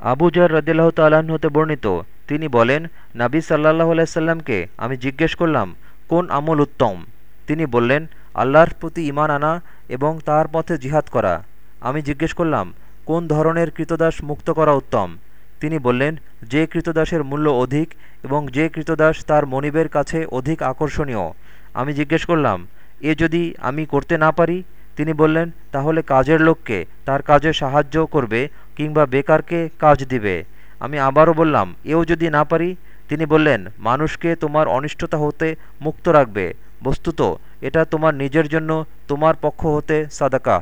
Abu jar রদিল্লাহ তাল্লাহ্ন হতে বর্ণিত। তিনি বলেন, নাবী সাল্লাহ আলাইসাল্লামকে আমি জিজ্ঞেস করলাম, কোন আমল উত্তম? তিনি বললেন, আল্লাহর প্রতি ইমান আনা এবং তার পথে জিহাদ করা। আমি জিজ্ঞেস করলাম, কোন ধরনের কৃতদাস মুক্ত করা উত্তম? তিনি বললেন, যে কৃতদাসের মূল্য অধিক এবং যে কৃতদাস তার মনিবের কাছে অধিক আকর্ষণীয়। আমি জিজ্ঞেস করলাম, এ যদি আমি করতে না পারি? তিনি বললেন, তাহলে কাজের লোককে তার কাজে সাহায্য করবে কিংবা বেকারকে কাজ দিবে। আমি আবারও বললাম, এও যদি না পারি? তিনি বললেন, মানুষকে তোমার অনিষ্টতা হতে মুক্ত রাখবে। বস্তুত, এটা তোমার নিজের জন্য তোমার পক্ষ হতে সাদাকাহ